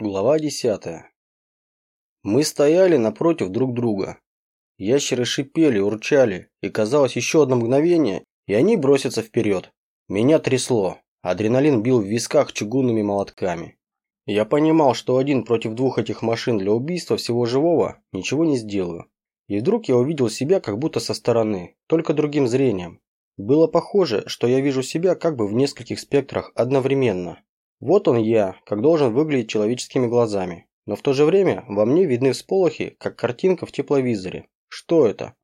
Глава 10. Мы стояли напротив друг друга. Ящеры шипели, урчали, и казалось еще одно мгновение, и они бросятся вперед. Меня трясло, адреналин бил в висках чугунными молотками. Я понимал, что один против двух этих машин для убийства всего живого ничего не сделаю. И вдруг я увидел себя как будто со стороны, только другим зрением. Было похоже, что я вижу себя как бы в нескольких спектрах одновременно. Вот он я, как должен выглядеть человеческими глазами. Но в то же время во мне видны всполохи, как картинка в тепловизоре. Что это?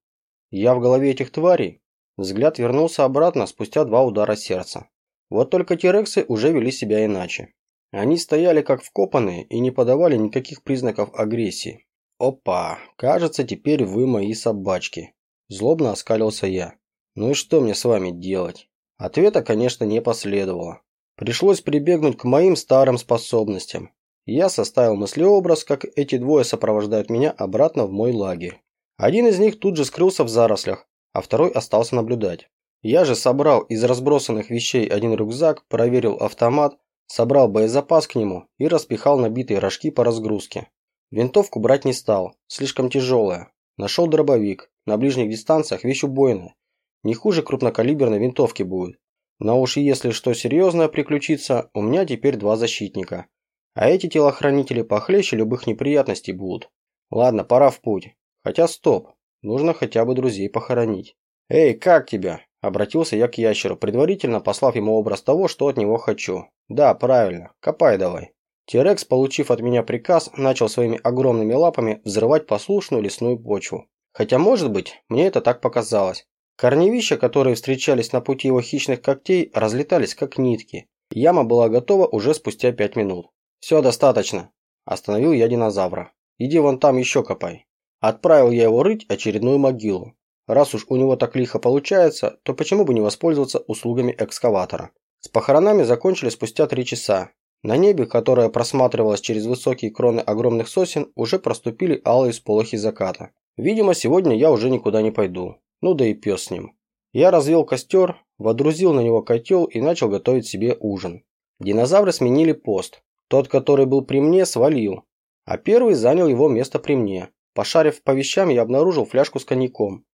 Я в голове этих тварей? Взгляд вернулся обратно спустя два удара сердца. Вот только тирексы уже вели себя иначе. Они стояли как вкопанные и не подавали никаких признаков агрессии. Опа, кажется, теперь вы мои собачки. Злобно оскалился я. Ну и что мне с вами делать? Ответа, конечно, не последовало. Пришлось прибегнуть к моим старым способностям. Я составил мыслеобраз, как эти двое сопровождают меня обратно в мой лагерь. Один из них тут же скрылся в зарослях, а второй остался наблюдать. Я же собрал из разбросанных вещей один рюкзак, проверил автомат, собрал боезапас к нему и распихал набитые рожки по разгрузке. Винтовку брать не стал, слишком тяжелая. Нашел дробовик, на ближних дистанциях вещь убойная. Не хуже крупнокалиберной винтовки будет. Но уж если что серьезное приключится, у меня теперь два защитника. А эти телохранители похлеще любых неприятностей будут. Ладно, пора в путь. Хотя стоп, нужно хотя бы друзей похоронить. «Эй, как тебя?» – обратился я к ящеру, предварительно послав ему образ того, что от него хочу. «Да, правильно, копай давай». Тирекс, получив от меня приказ, начал своими огромными лапами взрывать послушную лесную почву. Хотя, может быть, мне это так показалось. Корневища, которые встречались на пути его хищных когтей, разлетались как нитки. Яма была готова уже спустя пять минут. «Все, достаточно», – остановил я динозавра. «Иди вон там еще копай». Отправил я его рыть очередную могилу. Раз уж у него так лихо получается, то почему бы не воспользоваться услугами экскаватора? С похоронами закончили спустя три часа. На небе, которое просматривалось через высокие кроны огромных сосен, уже проступили алые сполохи заката. Видимо, сегодня я уже никуда не пойду. Ну да и пес с ним. Я развел костер, водрузил на него котел и начал готовить себе ужин. Динозавры сменили пост. Тот, который был при мне, свалил. А первый занял его место при мне. Пошарив по вещам, я обнаружил фляжку с коньяком.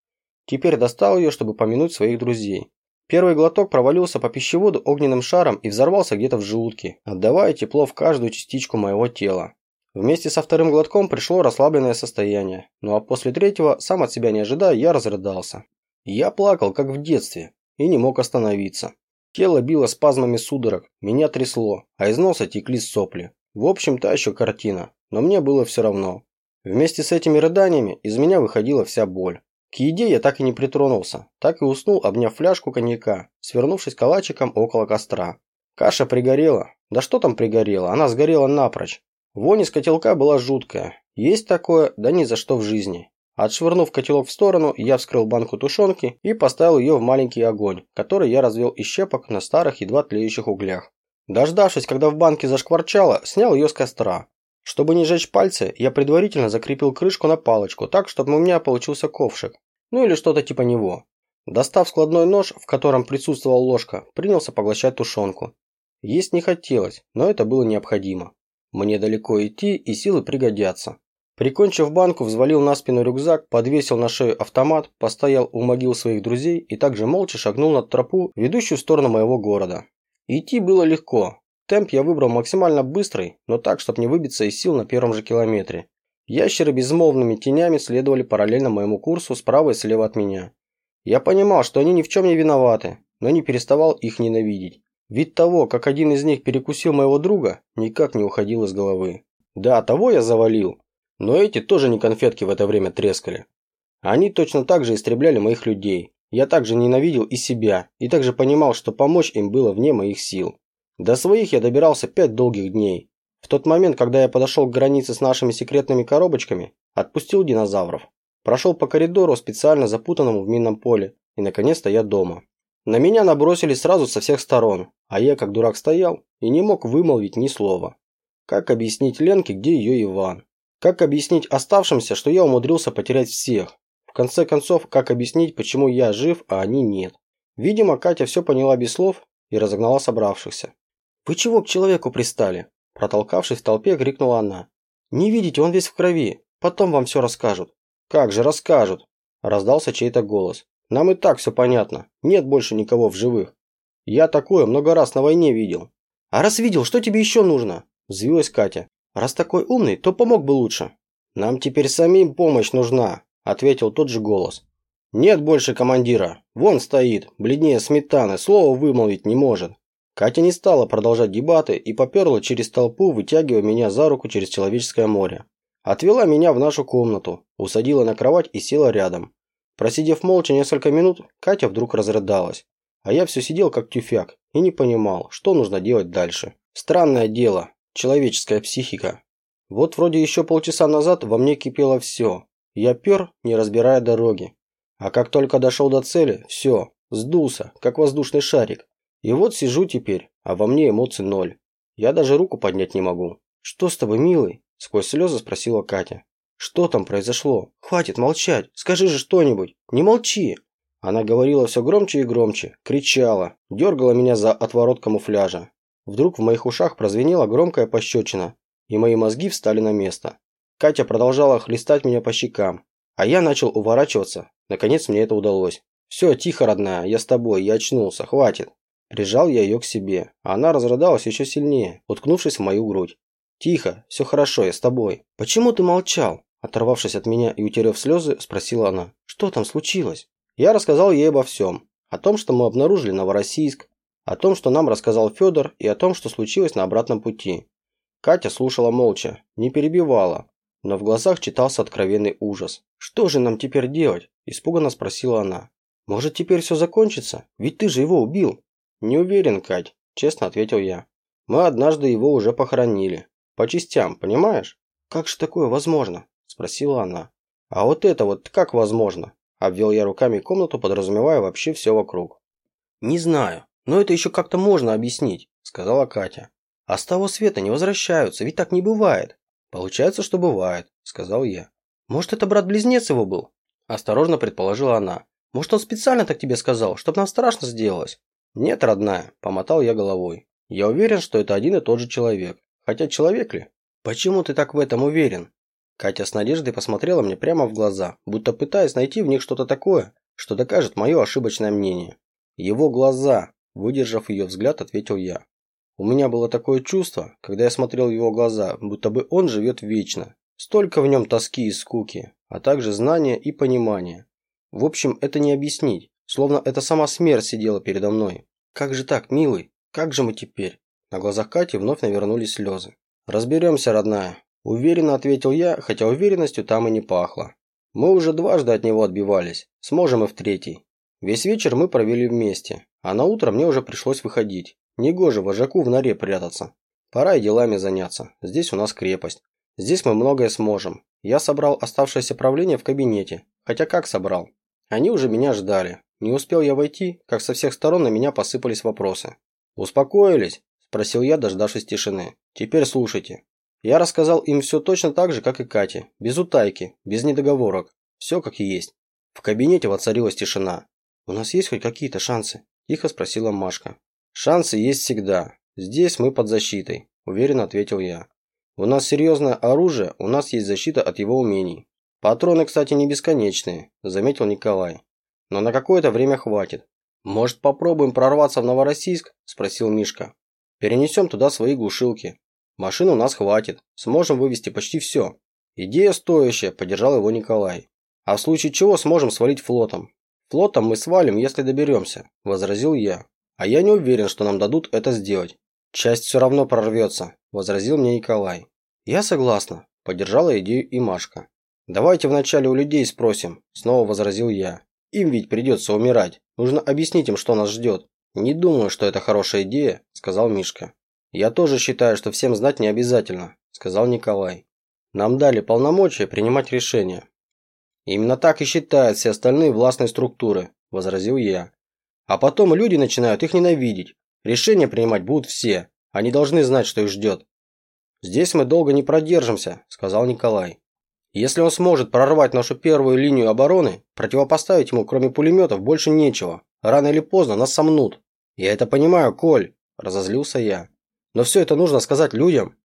Теперь достал ее, чтобы помянуть своих друзей. Первый глоток провалился по пищеводу огненным шаром и взорвался где-то в желудке, отдавая тепло в каждую частичку моего тела. Вместе со вторым глотком пришло расслабленное состояние, ну а после третьего, сам от себя не ожидая, я разрыдался. Я плакал, как в детстве, и не мог остановиться. Тело било спазмами судорог, меня трясло, а из носа текли сопли. В общем, та еще картина, но мне было все равно. Вместе с этими рыданиями из меня выходила вся боль. К еде я так и не притронулся, так и уснул, обняв фляжку коньяка, свернувшись калачиком около костра. Каша пригорела. Да что там пригорела, она сгорела напрочь. Вонь из котелка была жуткая. Есть такое, да ни за что в жизни. Отшвырнув котелок в сторону, я вскрыл банку тушенки и поставил ее в маленький огонь, который я развел из щепок на старых едва тлеющих углях. Дождавшись, когда в банке зашкварчало, снял ее с костра. Чтобы не жечь пальцы, я предварительно закрепил крышку на палочку так, чтобы у меня получился ковшик. Ну или что-то типа него. Достав складной нож, в котором присутствовала ложка, принялся поглощать тушенку. Есть не хотелось, но это было необходимо. Мне далеко идти и силы пригодятся. Прикончив банку, взвалил на спину рюкзак, подвесил на шею автомат, постоял у могил своих друзей и также молча шагнул на тропу, ведущую в сторону моего города. Идти было легко. Темп я выбрал максимально быстрый, но так, чтобы не выбиться из сил на первом же километре. Ящеры безмолвными тенями следовали параллельно моему курсу справа и слева от меня. Я понимал, что они ни в чем не виноваты, но не переставал их ненавидеть. Вид того, как один из них перекусил моего друга, никак не уходил из головы. Да, того я завалил, но эти тоже не конфетки в это время трескали. Они точно так же истребляли моих людей. Я также ненавидел и себя, и также понимал, что помочь им было вне моих сил. До своих я добирался пять долгих дней. В тот момент, когда я подошел к границе с нашими секретными коробочками, отпустил динозавров. Прошел по коридору, специально запутанному в минном поле, и наконец-то я дома. На меня набросились сразу со всех сторон, а я как дурак стоял и не мог вымолвить ни слова. Как объяснить Ленке, где ее Иван? Как объяснить оставшимся, что я умудрился потерять всех? В конце концов, как объяснить, почему я жив, а они нет? Видимо, Катя все поняла без слов и разогнала собравшихся. «Вы чего к человеку пристали?» Протолкавшись в толпе, крикнула она. «Не видите, он весь в крови. Потом вам все расскажут». «Как же расскажут?» Раздался чей-то голос. «Нам и так все понятно. Нет больше никого в живых. Я такое много раз на войне видел». «А раз видел, что тебе еще нужно?» Взвилась Катя. «Раз такой умный, то помог бы лучше». «Нам теперь самим помощь нужна», ответил тот же голос. «Нет больше командира. Вон стоит, бледнее сметаны, слова вымолвить не может». Катя не стала продолжать дебаты и поперла через толпу, вытягивая меня за руку через человеческое море. Отвела меня в нашу комнату, усадила на кровать и села рядом. Просидев молча несколько минут, Катя вдруг разрыдалась. А я все сидел как тюфяк и не понимал, что нужно делать дальше. Странное дело, человеческая психика. Вот вроде еще полчаса назад во мне кипело все. Я пер, не разбирая дороги. А как только дошел до цели, все, сдулся, как воздушный шарик. И вот сижу теперь, а во мне эмоций ноль. Я даже руку поднять не могу. «Что с тобой, милый?» – сквозь слезы спросила Катя. «Что там произошло? Хватит молчать, скажи же что-нибудь, не молчи!» Она говорила все громче и громче, кричала, дергала меня за отворот камуфляжа. Вдруг в моих ушах прозвенела громкая пощечина, и мои мозги встали на место. Катя продолжала хлестать меня по щекам, а я начал уворачиваться. Наконец мне это удалось. «Все, тихо, родная, я с тобой, я очнулся, хватит». Прижал я ее к себе, а она разрыдалась еще сильнее, уткнувшись в мою грудь. «Тихо, все хорошо, я с тобой». «Почему ты молчал?» Оторвавшись от меня и утерев слезы, спросила она. «Что там случилось?» Я рассказал ей обо всем. О том, что мы обнаружили Новороссийск, о том, что нам рассказал Федор, и о том, что случилось на обратном пути. Катя слушала молча, не перебивала, но в глазах читался откровенный ужас. «Что же нам теперь делать?» – испуганно спросила она. «Может, теперь все закончится? Ведь ты же его убил!» «Не уверен, Кать», – честно ответил я. «Мы однажды его уже похоронили. По частям, понимаешь?» «Как же такое возможно?» – спросила она. «А вот это вот как возможно?» – обвел я руками комнату, подразумевая вообще все вокруг. «Не знаю, но это еще как-то можно объяснить», – сказала Катя. «А с того света не возвращаются, ведь так не бывает». «Получается, что бывает», – сказал я. «Может, это брат-близнец его был?» – осторожно предположила она. «Может, он специально так тебе сказал, чтобы нам страшно сделалось?» «Нет, родная», – помотал я головой. «Я уверен, что это один и тот же человек. Хотя человек ли?» «Почему ты так в этом уверен?» Катя с надеждой посмотрела мне прямо в глаза, будто пытаясь найти в них что-то такое, что докажет мое ошибочное мнение. «Его глаза», – выдержав ее взгляд, ответил я. У меня было такое чувство, когда я смотрел в его глаза, будто бы он живет вечно. Столько в нем тоски и скуки, а также знания и понимания. В общем, это не объяснить. Словно это сама смерть сидела передо мной. Как же так, милый? Как же мы теперь? На глазах Кати вновь навернулись слезы. Разберемся, родная. Уверенно ответил я, хотя уверенностью там и не пахло. Мы уже дважды от него отбивались. Сможем и в третий. Весь вечер мы провели вместе, а на утро мне уже пришлось выходить. Негоже вожаку в норе прятаться. Пора и делами заняться. Здесь у нас крепость. Здесь мы многое сможем. Я собрал оставшееся правление в кабинете. Хотя как собрал? Они уже меня ждали. Не успел я войти, как со всех сторон на меня посыпались вопросы. «Успокоились?» – спросил я, дождавшись тишины. «Теперь слушайте». Я рассказал им все точно так же, как и Кате. Без утайки, без недоговорок. Все как и есть. В кабинете воцарилась тишина. «У нас есть хоть какие-то шансы?» – тихо спросила Машка. «Шансы есть всегда. Здесь мы под защитой», – уверенно ответил я. «У нас серьезное оружие, у нас есть защита от его умений. Патроны, кстати, не бесконечные», – заметил Николай но на какое-то время хватит. Может, попробуем прорваться в Новороссийск? Спросил Мишка. Перенесем туда свои глушилки. Машин у нас хватит, сможем вывести почти все. Идея стоящая, поддержал его Николай. А в случае чего сможем свалить флотом. Флотом мы свалим, если доберемся, возразил я. А я не уверен, что нам дадут это сделать. Часть все равно прорвется, возразил мне Николай. Я согласна, поддержала идею и Машка. Давайте вначале у людей спросим, снова возразил я. Им ведь придется умирать. Нужно объяснить им, что нас ждет. Не думаю, что это хорошая идея, сказал Мишка. Я тоже считаю, что всем знать не обязательно, сказал Николай. Нам дали полномочия принимать решения. Именно так и считают все остальные властные структуры, возразил я. А потом люди начинают их ненавидеть. Решения принимать будут все. Они должны знать, что их ждет. Здесь мы долго не продержимся, сказал Николай. Если он сможет прорвать нашу первую линию обороны, противопоставить ему кроме пулеметов больше нечего. Рано или поздно нас сомнут. Я это понимаю, Коль, разозлился я. Но все это нужно сказать людям.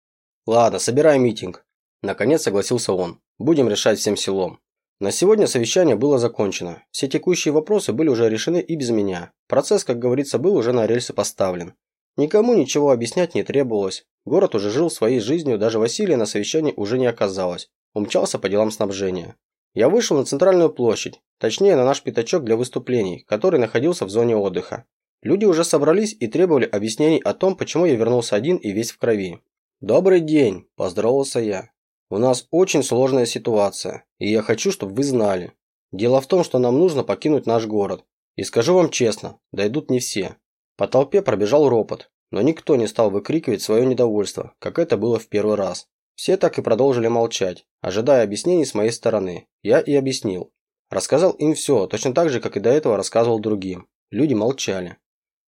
Ладно, собирай митинг. Наконец согласился он. Будем решать всем селом. На сегодня совещание было закончено. Все текущие вопросы были уже решены и без меня. Процесс, как говорится, был уже на рельсы поставлен. Никому ничего объяснять не требовалось. Город уже жил своей жизнью, даже Василия на совещании уже не оказалось. Умчался по делам снабжения. Я вышел на центральную площадь, точнее на наш пятачок для выступлений, который находился в зоне отдыха. Люди уже собрались и требовали объяснений о том, почему я вернулся один и весь в крови. «Добрый день», – поздоровался я. «У нас очень сложная ситуация, и я хочу, чтобы вы знали. Дело в том, что нам нужно покинуть наш город. И скажу вам честно, дойдут не все. По толпе пробежал ропот, но никто не стал выкрикивать свое недовольство, как это было в первый раз. Все так и продолжили молчать, ожидая объяснений с моей стороны. Я и объяснил. Рассказал им все, точно так же, как и до этого рассказывал другим. Люди молчали.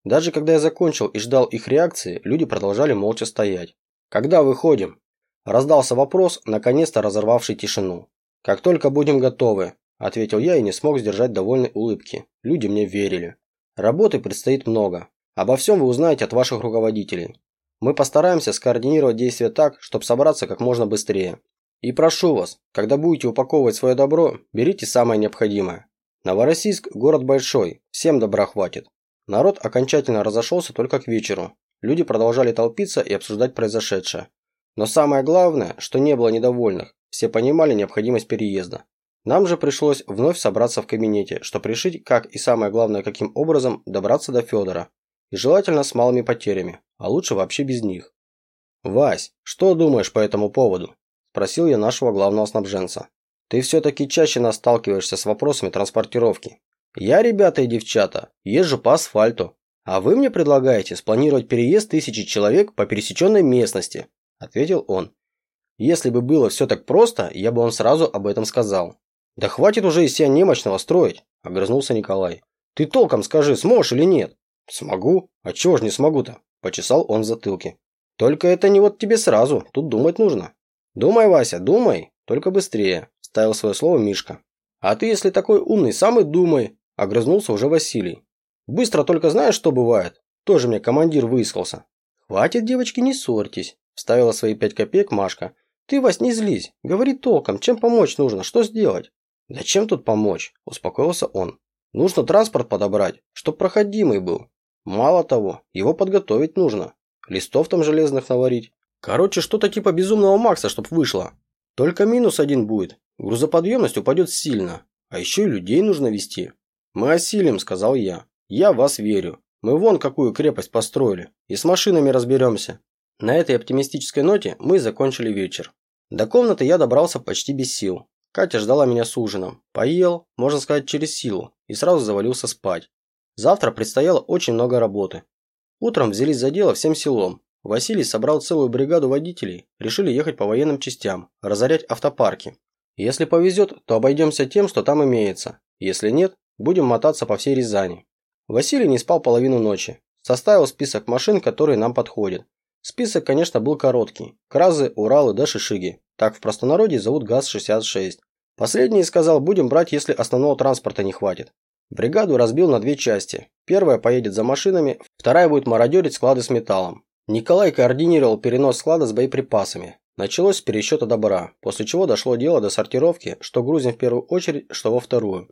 Даже когда я закончил и ждал их реакции, люди продолжали молча стоять. «Когда выходим?» Раздался вопрос, наконец-то разорвавший тишину. «Как только будем готовы», – ответил я и не смог сдержать довольной улыбки. Люди мне верили. Работы предстоит много. Обо всем вы узнаете от ваших руководителей. Мы постараемся скоординировать действия так, чтобы собраться как можно быстрее. И прошу вас, когда будете упаковывать свое добро, берите самое необходимое. Новороссийск – город большой, всем добра хватит. Народ окончательно разошелся только к вечеру. Люди продолжали толпиться и обсуждать произошедшее. Но самое главное, что не было недовольных, все понимали необходимость переезда. Нам же пришлось вновь собраться в кабинете, чтобы решить, как и самое главное, каким образом добраться до Федора. И желательно с малыми потерями, а лучше вообще без них. «Вась, что думаешь по этому поводу?» – спросил я нашего главного снабженца. «Ты все-таки чаще нас сталкиваешься с вопросами транспортировки. Я, ребята и девчата, езжу по асфальту, а вы мне предлагаете спланировать переезд тысячи человек по пересеченной местности», – ответил он. «Если бы было все так просто, я бы вам сразу об этом сказал. «Да хватит уже из себя немощного строить», – огрызнулся Николай. «Ты толком скажи, сможешь или нет?» «Смогу. А чего ж не смогу-то?» – почесал он в затылке. «Только это не вот тебе сразу, тут думать нужно». «Думай, Вася, думай, только быстрее», – ставил свое слово Мишка. «А ты, если такой умный, сам и думай», – огрызнулся уже Василий. «Быстро только знаешь, что бывает? Тоже мне командир выискался». «Хватит, девочки, не ссорьтесь», – вставила свои пять копеек Машка. «Ты, Вась, не злись. Говори толком, чем помочь нужно, что сделать?» «Да чем тут помочь?» – успокоился он. «Нужно транспорт подобрать, чтоб проходимый был. Мало того, его подготовить нужно. Листов там железных наварить. Короче, что-то типа безумного Макса, чтоб вышло. Только минус один будет. Грузоподъемность упадет сильно. А еще и людей нужно вести. Мы осилим, сказал я. Я вас верю. Мы вон какую крепость построили. И с машинами разберемся. На этой оптимистической ноте мы закончили вечер. До комнаты я добрался почти без сил. Катя ждала меня с ужином. Поел, можно сказать, через силу, и сразу завалился спать. Завтра предстояло очень много работы. Утром взялись за дело всем селом. Василий собрал целую бригаду водителей, решили ехать по военным частям, разорять автопарки. Если повезет, то обойдемся тем, что там имеется. Если нет, будем мотаться по всей Рязани. Василий не спал половину ночи. Составил список машин, которые нам подходят. Список, конечно, был короткий. Кразы, Уралы да Шишиги. Так в простонародье зовут ГАЗ-66. Последний сказал, будем брать, если основного транспорта не хватит. Бригаду разбил на две части. Первая поедет за машинами, вторая будет мародерить склады с металлом. Николай координировал перенос склада с боеприпасами. Началось с пересчета добра, после чего дошло дело до сортировки, что грузим в первую очередь, что во вторую.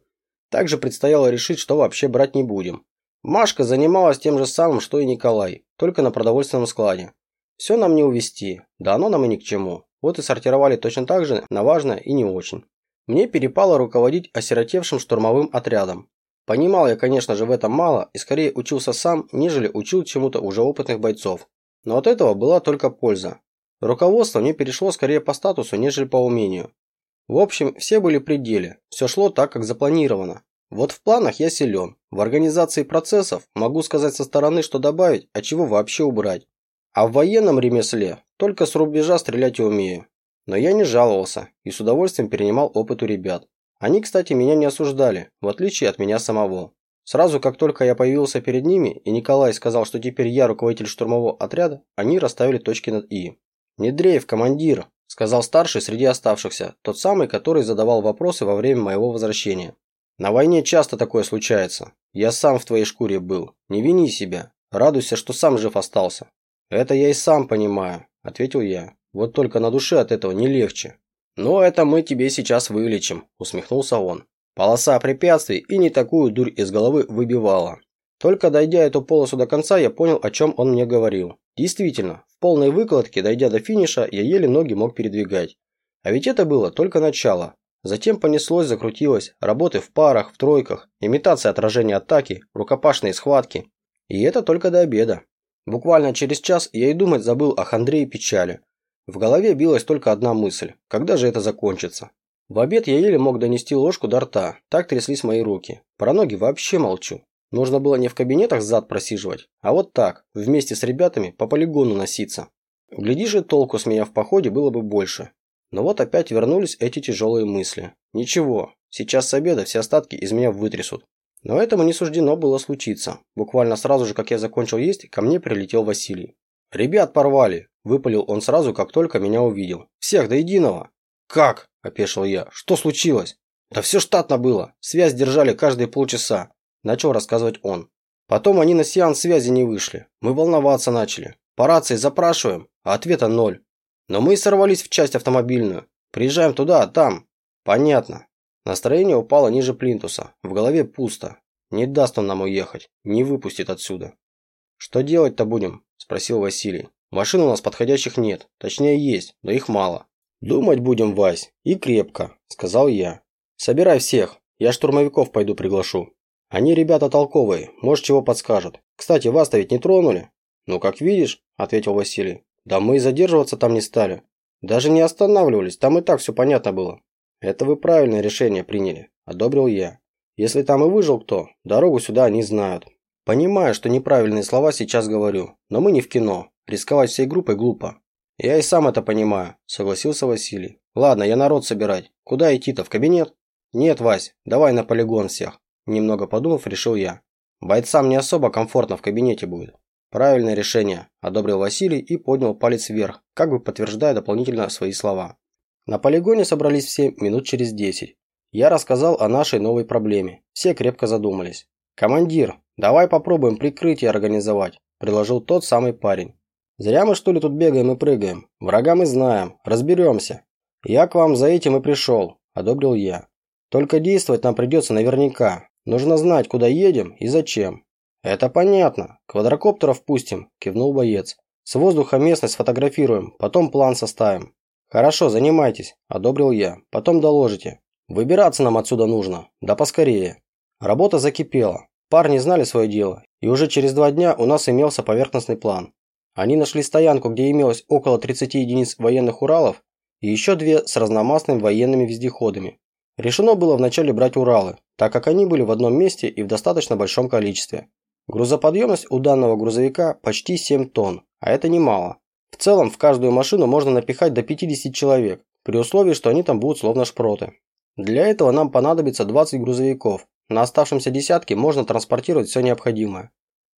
Также предстояло решить, что вообще брать не будем. Машка занималась тем же самым, что и Николай, только на продовольственном складе. Все нам не увести, да оно нам и ни к чему. Вот и сортировали точно так же на важное и не очень. Мне перепало руководить осиротевшим штурмовым отрядом. Понимал я, конечно же, в этом мало и скорее учился сам, нежели учил чему-то уже опытных бойцов. Но от этого была только польза. Руководство мне перешло скорее по статусу, нежели по умению. В общем, все были при деле, все шло так, как запланировано. Вот в планах я силен, в организации процессов могу сказать со стороны, что добавить, а чего вообще убрать. А в военном ремесле только с рубежа стрелять умею. Но я не жаловался и с удовольствием перенимал опыт у ребят. Они, кстати, меня не осуждали, в отличие от меня самого. Сразу, как только я появился перед ними, и Николай сказал, что теперь я руководитель штурмового отряда, они расставили точки над «и». «Не дрейф, командир», – сказал старший среди оставшихся, тот самый, который задавал вопросы во время моего возвращения. «На войне часто такое случается. Я сам в твоей шкуре был. Не вини себя. Радуйся, что сам жив остался. «Это я и сам понимаю», – ответил я. Вот только на душе от этого не легче. «Но это мы тебе сейчас вылечим», – усмехнулся он. Полоса препятствий и не такую дурь из головы выбивала. Только дойдя эту полосу до конца, я понял, о чем он мне говорил. Действительно, в полной выкладке, дойдя до финиша, я еле ноги мог передвигать. А ведь это было только начало. Затем понеслось, закрутилось, работы в парах, в тройках, имитация отражения атаки, рукопашные схватки. И это только до обеда. Буквально через час я и думать забыл о хандре и печали. В голове билась только одна мысль – когда же это закончится? В обед я еле мог донести ложку до рта, так тряслись мои руки. Про ноги вообще молчу. Нужно было не в кабинетах зад просиживать, а вот так, вместе с ребятами по полигону носиться. Глядишь и толку с меня в походе было бы больше. Но вот опять вернулись эти тяжелые мысли. Ничего, сейчас с обеда все остатки из меня вытрясут. Но этому не суждено было случиться. Буквально сразу же, как я закончил есть, ко мне прилетел Василий. «Ребят порвали!» – выпалил он сразу, как только меня увидел. «Всех до единого!» «Как?» – опешил я. «Что случилось?» «Да все штатно было. Связь держали каждые полчаса», – начал рассказывать он. «Потом они на сеанс связи не вышли. Мы волноваться начали. По рации запрашиваем, а ответа ноль. Но мы сорвались в часть автомобильную. Приезжаем туда, а там...» «Понятно. Настроение упало ниже плинтуса. В голове пусто. Не даст он нам уехать. Не выпустит отсюда. «Что делать-то будем?» – спросил Василий. «Машин у нас подходящих нет. Точнее есть, но их мало». «Думать будем, Вась. И крепко», – сказал я. «Собирай всех. Я штурмовиков пойду приглашу. Они ребята толковые, может чего подскажут. Кстати, вас-то ведь не тронули?» «Ну, как видишь», – ответил Василий. «Да мы и задерживаться там не стали. Даже не останавливались, там и так все понятно было. «Это вы правильное решение приняли», – одобрил я. «Если там и выжил кто, дорогу сюда они знают». Понимаю, что неправильные слова сейчас говорю, но мы не в кино. Рисковать всей группой глупо. Я и сам это понимаю, согласился Василий. Ладно, я народ собирать. Куда идти-то, в кабинет? Нет, Вась, давай на полигон всех. Немного подумав, решил я. Бойцам не особо комфортно в кабинете будет. Правильное решение, одобрил Василий и поднял палец вверх, как бы подтверждая дополнительно свои слова. На полигоне собрались все минут через десять. Я рассказал о нашей новой проблеме. Все крепко задумались. «Командир, давай попробуем прикрытие организовать», – предложил тот самый парень. «Зря мы что ли тут бегаем и прыгаем. Врага мы знаем. Разберемся. Я к вам за этим и пришел», – одобрил я. «Только действовать нам придется наверняка. Нужно знать, куда едем и зачем». «Это понятно. Квадрокоптеров пустим», – кивнул боец. «С воздуха местность сфотографируем, потом план составим. «Хорошо, занимайтесь», – одобрил я. «Потом доложите. Выбираться нам отсюда нужно. Да поскорее». Работа закипела. Парни знали свое дело, и уже через два дня у нас имелся поверхностный план. Они нашли стоянку, где имелось около 30 единиц военных Уралов и еще две с разномастными военными вездеходами. Решено было вначале брать Уралы, так как они были в одном месте и в достаточно большом количестве. Грузоподъемность у данного грузовика почти 7 тонн, а это немало. В целом, в каждую машину можно напихать до 50 человек, при условии, что они там будут словно шпроты. Для этого нам понадобится 20 грузовиков. На оставшемся десятке можно транспортировать все необходимое.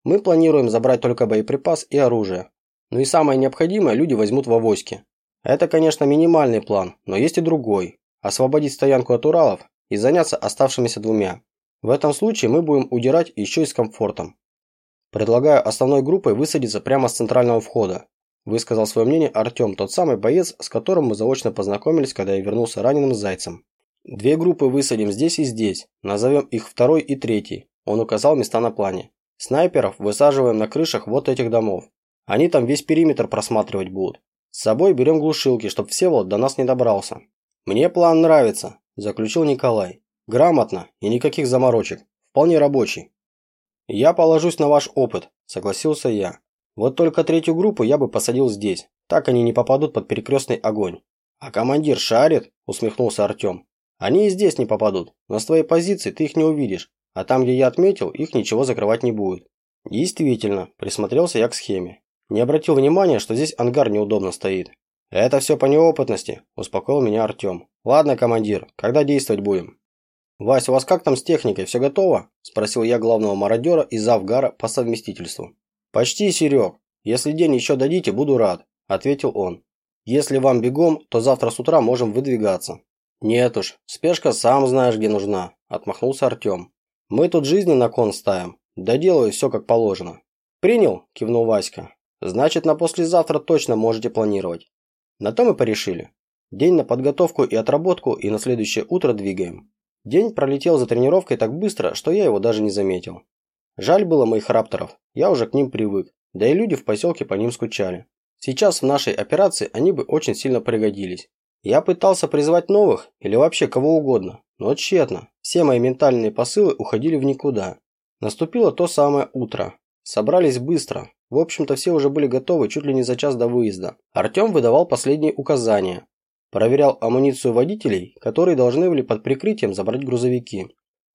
Мы планируем забрать только боеприпас и оружие. Ну и самое необходимое люди возьмут в авоське. Это, конечно, минимальный план, но есть и другой. Освободить стоянку от Уралов и заняться оставшимися двумя. В этом случае мы будем удирать еще и с комфортом. Предлагаю основной группой высадиться прямо с центрального входа. Высказал свое мнение Артем, тот самый боец, с которым мы заочно познакомились, когда я вернулся раненым зайцем. Две группы высадим здесь и здесь, назовем их второй и третий. Он указал места на плане. Снайперов высаживаем на крышах вот этих домов. Они там весь периметр просматривать будут. С собой берем глушилки, чтоб Всеволод до нас не добрался. Мне план нравится, заключил Николай. Грамотно и никаких заморочек. Вполне рабочий. Я положусь на ваш опыт, согласился я. Вот только третью группу я бы посадил здесь. Так они не попадут под перекрестный огонь. А командир шарит, усмехнулся Артем. Они и здесь не попадут, но с твоей позиции ты их не увидишь. А там, где я отметил, их ничего закрывать не будет. Действительно, присмотрелся я к схеме. Не обратил внимания, что здесь ангар неудобно стоит. Это все по неопытности, успокоил меня Артем. Ладно, командир, когда действовать будем? Вась, у вас как там с техникой, все готово? Спросил я главного мародера и завгара по совместительству. «Почти, Серег. Если день еще дадите, буду рад», – ответил он. «Если вам бегом, то завтра с утра можем выдвигаться». «Нет уж, спешка сам знаешь, где нужна», – отмахнулся Артем. «Мы тут жизни на кон ставим. Доделаю все как положено». «Принял?» – кивнул Васька. «Значит, на послезавтра точно можете планировать». На то мы порешили. День на подготовку и отработку, и на следующее утро двигаем. День пролетел за тренировкой так быстро, что я его даже не заметил. Жаль было моих рапторов, я уже к ним привык, да и люди в поселке по ним скучали. Сейчас в нашей операции они бы очень сильно пригодились. Я пытался призвать новых или вообще кого угодно, но тщетно. Все мои ментальные посылы уходили в никуда. Наступило то самое утро. Собрались быстро. В общем-то все уже были готовы чуть ли не за час до выезда. Артем выдавал последние указания. Проверял амуницию водителей, которые должны были под прикрытием забрать грузовики.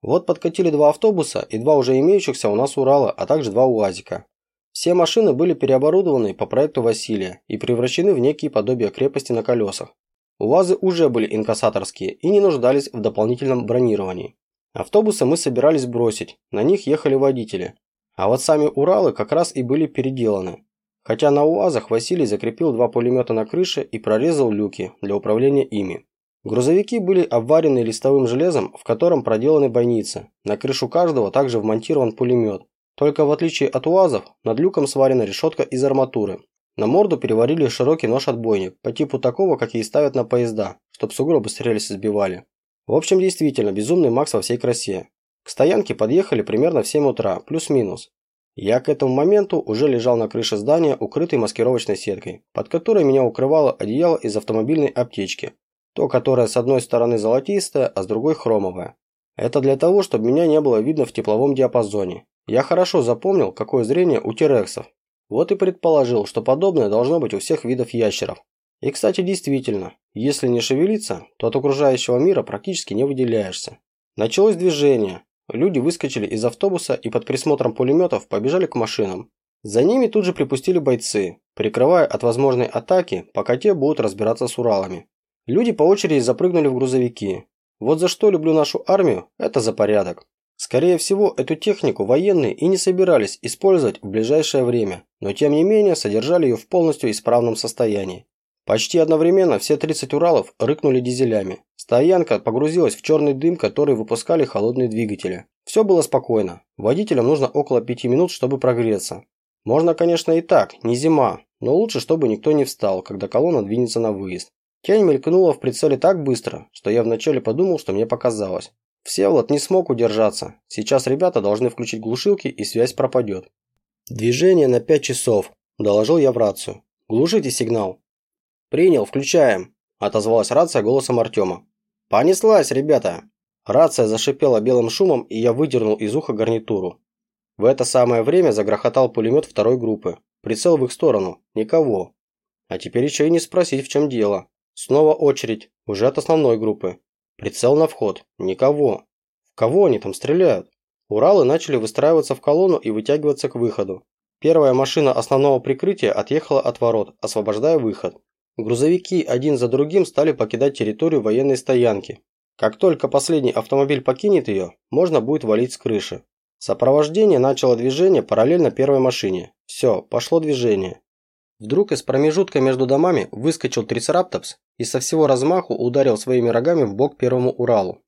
Вот подкатили два автобуса и два уже имеющихся у нас Урала, а также два УАЗика. Все машины были переоборудованы по проекту Василия и превращены в некие подобия крепости на колесах. УАЗы уже были инкассаторские и не нуждались в дополнительном бронировании. Автобусы мы собирались бросить, на них ехали водители. А вот сами Уралы как раз и были переделаны. Хотя на УАЗах Василий закрепил два пулемета на крыше и прорезал люки для управления ими. Грузовики были обварены листовым железом, в котором проделаны бойницы. На крышу каждого также вмонтирован пулемет. Только в отличие от УАЗов, над люком сварена решетка из арматуры, на морду переварили широкий нож-отбойник, по типу такого, какие ставят на поезда, чтоб сугробы с рельсы сбивали. В общем, действительно, безумный Макс во всей красе. К стоянке подъехали примерно в 7 утра, плюс-минус. Я к этому моменту уже лежал на крыше здания, укрытый маскировочной сеткой, под которой меня укрывало одеяло из автомобильной аптечки. То, которое с одной стороны золотистое, а с другой хромовое. Это для того, чтобы меня не было видно в тепловом диапазоне. Я хорошо запомнил, какое зрение у терексов, вот и предположил, что подобное должно быть у всех видов ящеров. И, кстати, действительно, если не шевелиться, то от окружающего мира практически не выделяешься. Началось движение. Люди выскочили из автобуса и под присмотром пулеметов побежали к машинам. За ними тут же припустили бойцы, прикрывая от возможной атаки, пока те будут разбираться с Уралами. Люди по очереди запрыгнули в грузовики. Вот за что люблю нашу армию, это за порядок. Скорее всего, эту технику военные и не собирались использовать в ближайшее время, но тем не менее содержали ее в полностью исправном состоянии. Почти одновременно все 30 Уралов рыкнули дизелями. Стоянка погрузилась в черный дым, который выпускали холодные двигатели. Все было спокойно. Водителям нужно около 5 минут, чтобы прогреться. Можно, конечно, и так, не зима, но лучше, чтобы никто не встал, когда колонна двинется на выезд. Тень мелькнула в прицеле так быстро, что я вначале подумал, что мне показалось. Всеволод не смог удержаться. Сейчас ребята должны включить глушилки и связь пропадет. «Движение на пять часов», – доложил я в рацию. «Глушите сигнал». «Принял, включаем», – отозвалась рация голосом Артема. «Понеслась, ребята!» Рация зашипела белым шумом, и я выдернул из уха гарнитуру. В это самое время загрохотал пулемет второй группы. Прицел в их сторону. Никого. А теперь еще и не спросить, в чем дело. Снова очередь. Уже от основной группы. Прицел на вход. Никого. В кого они там стреляют? Уралы начали выстраиваться в колонну и вытягиваться к выходу. Первая машина основного прикрытия отъехала от ворот, освобождая выход. Грузовики один за другим стали покидать территорию военной стоянки. Как только последний автомобиль покинет ее, можно будет валить с крыши. Сопровождение начало движение параллельно первой машине. Все, пошло движение. Вдруг из промежутка между домами выскочил трицераптопс и со всего размаху ударил своими рогами в бок первому Уралу.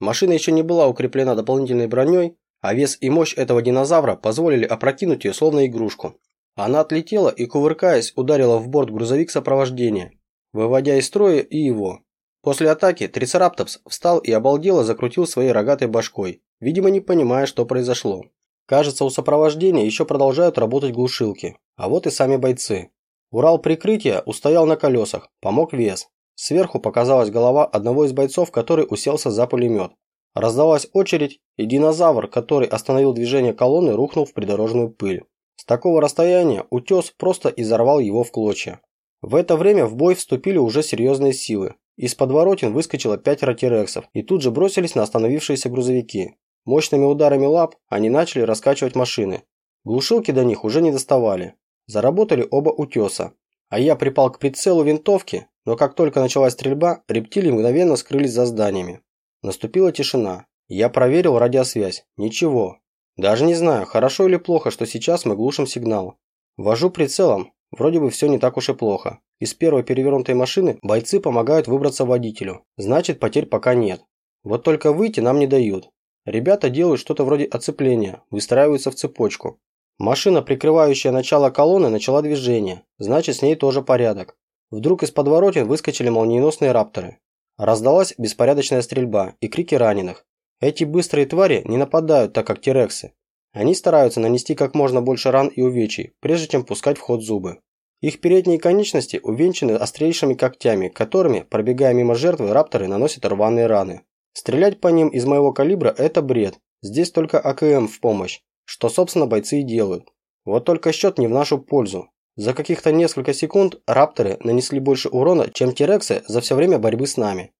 Машина еще не была укреплена дополнительной броней, а вес и мощь этого динозавра позволили опрокинуть ее словно игрушку. Она отлетела и, кувыркаясь, ударила в борт грузовик сопровождения, выводя из строя и его. После атаки Трицераптопс встал и обалдело закрутил своей рогатой башкой, видимо не понимая, что произошло. Кажется, у сопровождения еще продолжают работать глушилки, а вот и сами бойцы. Урал прикрытия устоял на колесах, помог вес. Сверху показалась голова одного из бойцов, который уселся за пулемет. Раздалась очередь, и динозавр, который остановил движение колонны, рухнул в придорожную пыль. С такого расстояния утес просто изорвал его в клочья. В это время в бой вступили уже серьезные силы. Из подворотен выскочило пятеро терексов и тут же бросились на остановившиеся грузовики. Мощными ударами лап они начали раскачивать машины. Глушилки до них уже не доставали. Заработали оба утеса. А я припал к прицелу винтовки, но как только началась стрельба, рептилии мгновенно скрылись за зданиями. Наступила тишина. Я проверил радиосвязь. Ничего. Даже не знаю, хорошо или плохо, что сейчас мы глушим сигнал. Вожу прицелом. Вроде бы все не так уж и плохо. Из первой перевернутой машины бойцы помогают выбраться водителю. Значит, потерь пока нет. Вот только выйти нам не дают. Ребята делают что-то вроде оцепления, выстраиваются в цепочку. Машина, прикрывающая начало колонны, начала движение, значит с ней тоже порядок. Вдруг из подворотен выскочили молниеносные рапторы. Раздалась беспорядочная стрельба и крики раненых. Эти быстрые твари не нападают так, как терексы. Они стараются нанести как можно больше ран и увечий, прежде чем пускать в ход зубы. Их передние конечности увенчаны острейшими когтями, которыми, пробегая мимо жертвы, рапторы наносят рваные раны. Стрелять по ним из моего калибра – это бред. Здесь только АКМ в помощь, что, собственно, бойцы и делают. Вот только счет не в нашу пользу. За каких-то несколько секунд рапторы нанесли больше урона, чем терексы за все время борьбы с нами.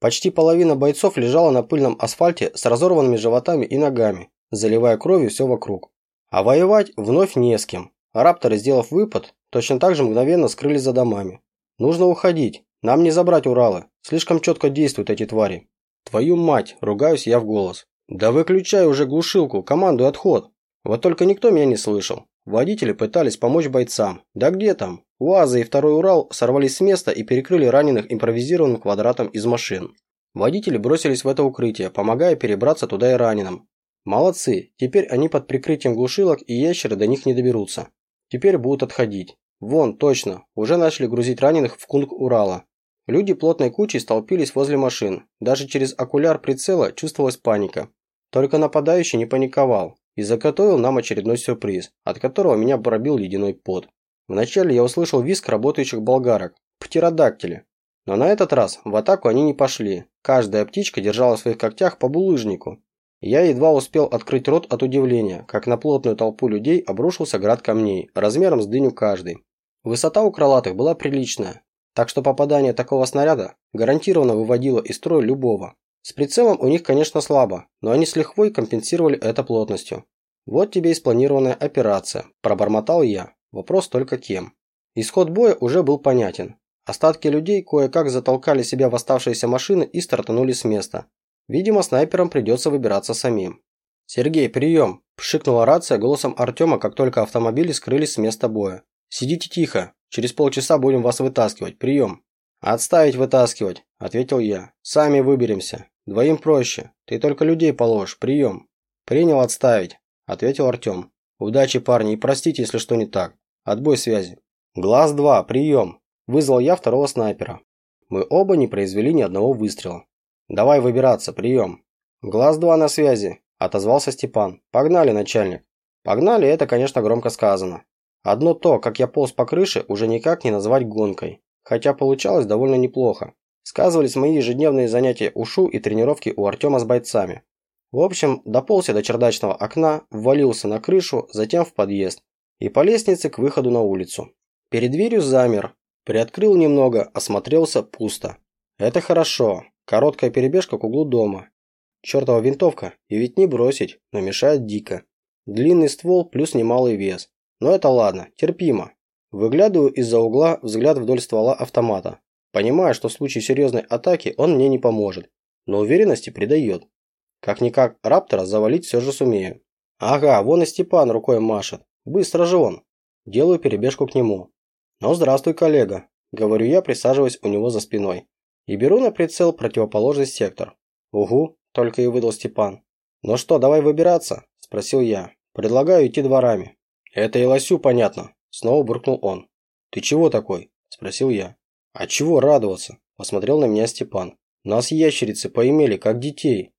Почти половина бойцов лежала на пыльном асфальте с разорванными животами и ногами, заливая кровью все вокруг. А воевать вновь не с кем. Рапторы, сделав выпад, точно так же мгновенно скрылись за домами. Нужно уходить, нам не забрать Уралы, слишком четко действуют эти твари. Твою мать, ругаюсь я в голос. Да выключай уже глушилку, командуй отход. Вот только никто меня не слышал. Водители пытались помочь бойцам. Да где там? УАЗы и второй Урал сорвались с места и перекрыли раненых импровизированным квадратом из машин. Водители бросились в это укрытие, помогая перебраться туда и раненым. Молодцы, теперь они под прикрытием глушилок и ящеры до них не доберутся. Теперь будут отходить. Вон, точно, уже начали грузить раненых в кунг Урала. Люди плотной кучей столпились возле машин. Даже через окуляр прицела чувствовалась паника. Только нападающий не паниковал и заготовил нам очередной сюрприз, от которого меня пробил ледяной пот. Вначале я услышал визг работающих болгарок, птеродактили. Но на этот раз в атаку они не пошли. Каждая птичка держала в своих когтях по булыжнику. Я едва успел открыть рот от удивления, как на плотную толпу людей обрушился град камней, размером с дыню каждый. Высота у крылатых была приличная, так что попадание такого снаряда гарантированно выводило из строя любого. С прицелом у них, конечно, слабо, но они с лихвой компенсировали это плотностью. Вот тебе и спланированная операция, пробормотал я. Вопрос только кем. Исход боя уже был понятен. Остатки людей кое-как затолкали себя в оставшиеся машины и стартанули с места. Видимо, снайперам придется выбираться самим. «Сергей, прием!» – пшикнула рация голосом Артема, как только автомобили скрылись с места боя. «Сидите тихо, через полчаса будем вас вытаскивать, прием!» «Отставить вытаскивать», – ответил я. «Сами выберемся. Двоим проще. Ты только людей положишь. Прием». «Принял отставить», – ответил Артем. «Удачи, парни, и простите, если что не так. Отбой связи». «Глаз 2, прием», – вызвал я второго снайпера. Мы оба не произвели ни одного выстрела. «Давай выбираться, прием». «Глаз 2 на связи», – отозвался Степан. «Погнали, начальник». «Погнали» – это, конечно, громко сказано. Одно то, как я полз по крыше, уже никак не назвать гонкой хотя получалось довольно неплохо. Сказывались мои ежедневные занятия ушу и тренировки у Артема с бойцами. В общем, дополз я до чердачного окна, ввалился на крышу, затем в подъезд и по лестнице к выходу на улицу. Перед дверью замер, приоткрыл немного, осмотрелся пусто. Это хорошо, короткая перебежка к углу дома. Чертова винтовка, и ведь не бросить, но мешает дико. Длинный ствол плюс немалый вес. Но это ладно, терпимо. Выглядываю из-за угла взгляд вдоль ствола автомата. Понимаю, что в случае серьезной атаки он мне не поможет, но уверенности придает. Как-никак Раптора завалить все же сумею. Ага, вон и Степан рукой машет. Быстро же он. Делаю перебежку к нему. Ну, здравствуй, коллега. Говорю я, присаживаясь у него за спиной. И беру на прицел противоположный сектор. Угу, только и выдал Степан. Ну что, давай выбираться? Спросил я. Предлагаю идти дворами. Это и лосю понятно, Снова буркнул он. «Ты чего такой?» – спросил я. «А чего радоваться?» – посмотрел на меня Степан. «Нас ящерицы поимели, как детей.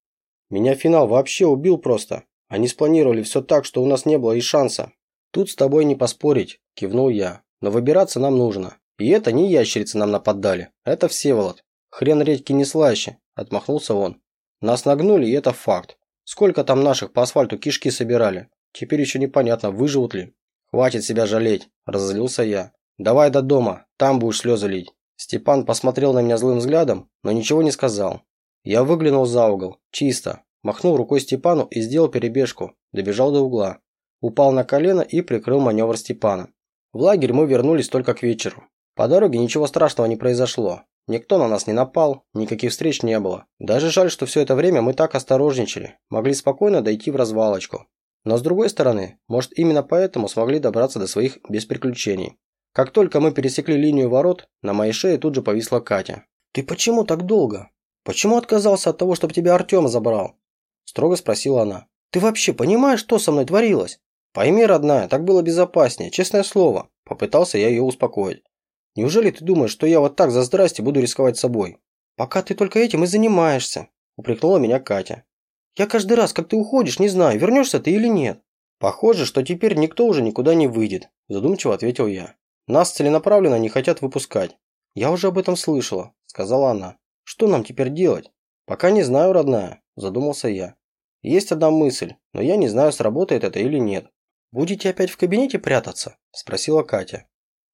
Меня финал вообще убил просто. Они спланировали все так, что у нас не было и шанса. Тут с тобой не поспорить», – кивнул я. «Но выбираться нам нужно. И это не ящерицы нам нападали. Это Всеволод. Хрен редьки не слаще», – отмахнулся он. «Нас нагнули, и это факт. Сколько там наших по асфальту кишки собирали? Теперь еще непонятно, выживут ли». «Хватит себя жалеть», – разозлился я. «Давай до дома, там будешь слезы лить». Степан посмотрел на меня злым взглядом, но ничего не сказал. Я выглянул за угол. Чисто. Махнул рукой Степану и сделал перебежку. Добежал до угла. Упал на колено и прикрыл маневр Степана. В лагерь мы вернулись только к вечеру. По дороге ничего страшного не произошло. Никто на нас не напал, никаких встреч не было. Даже жаль, что все это время мы так осторожничали. Могли спокойно дойти в развалочку. Но с другой стороны, может именно поэтому смогли добраться до своих без приключений. Как только мы пересекли линию ворот, на моей шее тут же повисла Катя. «Ты почему так долго? Почему отказался от того, чтобы тебя Артем забрал?» Строго спросила она. «Ты вообще понимаешь, что со мной творилось?» «Пойми, родная, так было безопаснее, честное слово», попытался я ее успокоить. Неужели ты думаешь, что я вот так за здрасте буду рисковать собой? Пока ты только этим и занимаешься, упрекнула меня Катя. Я каждый раз, как ты уходишь, не знаю, вернешься ты или нет. Похоже, что теперь никто уже никуда не выйдет, задумчиво ответил я. Нас целенаправленно не хотят выпускать. Я уже об этом слышала, сказала она. Что нам теперь делать? Пока не знаю, родная, задумался я. Есть одна мысль, но я не знаю, сработает это или нет. Будете опять в кабинете прятаться? спросила Катя.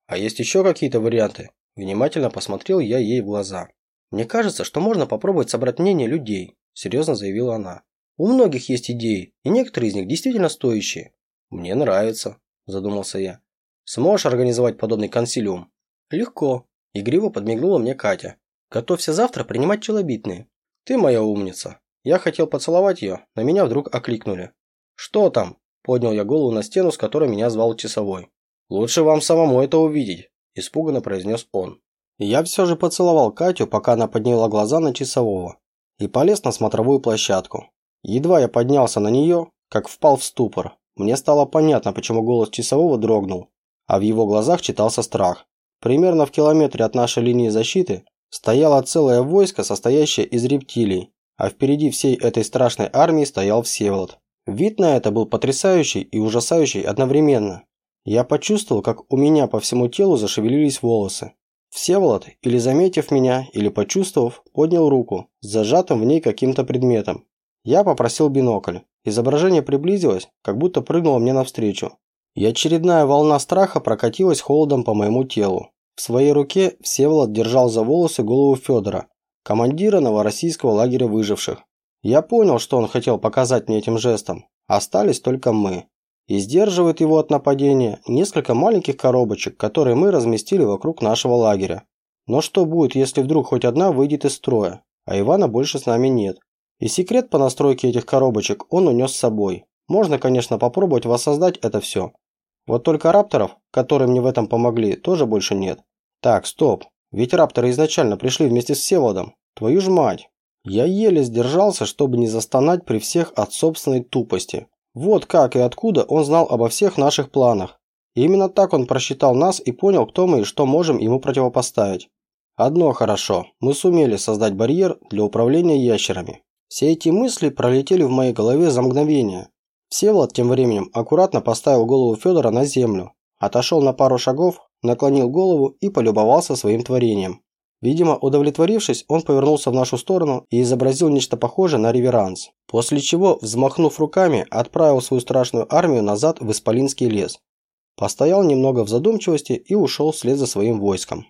А есть еще какие-то варианты? Внимательно посмотрел я ей в глаза. Мне кажется, что можно попробовать собрать мнение людей, серьезно заявила она. У многих есть идеи, и некоторые из них действительно стоящие. Мне нравится, задумался я. Сможешь организовать подобный консилиум? Легко. Игриво подмигнула мне Катя. Готовься завтра принимать челобитные. Ты моя умница. Я хотел поцеловать ее, но меня вдруг окликнули. Что там? Поднял я голову на стену, с которой меня звал часовой. Лучше вам самому это увидеть, испуганно произнес он. Я все же поцеловал Катю, пока она подняла глаза на часового, и полез на смотровую площадку. Едва я поднялся на нее, как впал в ступор. Мне стало понятно, почему голос часового дрогнул, а в его глазах читался страх. Примерно в километре от нашей линии защиты стояло целое войско, состоящее из рептилий, а впереди всей этой страшной армии стоял Всеволод. Вид на это был потрясающий и ужасающий одновременно. Я почувствовал, как у меня по всему телу зашевелились волосы. Всеволод, или заметив меня, или почувствовав, поднял руку с зажатым в ней каким-то предметом. Я попросил бинокль. Изображение приблизилось, как будто прыгнуло мне навстречу. И очередная волна страха прокатилась холодом по моему телу. В своей руке Всеволод держал за волосы голову Федора, командира новороссийского лагеря выживших. Я понял, что он хотел показать мне этим жестом. Остались только мы. И сдерживает его от нападения несколько маленьких коробочек, которые мы разместили вокруг нашего лагеря. Но что будет, если вдруг хоть одна выйдет из строя, а Ивана больше с нами нет? И секрет по настройке этих коробочек он унес с собой. Можно, конечно, попробовать воссоздать это все. Вот только рапторов, которые мне в этом помогли, тоже больше нет. Так, стоп. Ведь рапторы изначально пришли вместе с Всеволодом. Твою ж мать. Я еле сдержался, чтобы не застонать при всех от собственной тупости. Вот как и откуда он знал обо всех наших планах. И именно так он просчитал нас и понял, кто мы и что можем ему противопоставить. Одно хорошо, мы сумели создать барьер для управления ящерами. Все эти мысли пролетели в моей голове за мгновение. Всеволод тем временем аккуратно поставил голову Федора на землю, отошел на пару шагов, наклонил голову и полюбовался своим творением. Видимо, удовлетворившись, он повернулся в нашу сторону и изобразил нечто похожее на реверанс. После чего, взмахнув руками, отправил свою страшную армию назад в Исполинский лес. Постоял немного в задумчивости и ушел вслед за своим войском.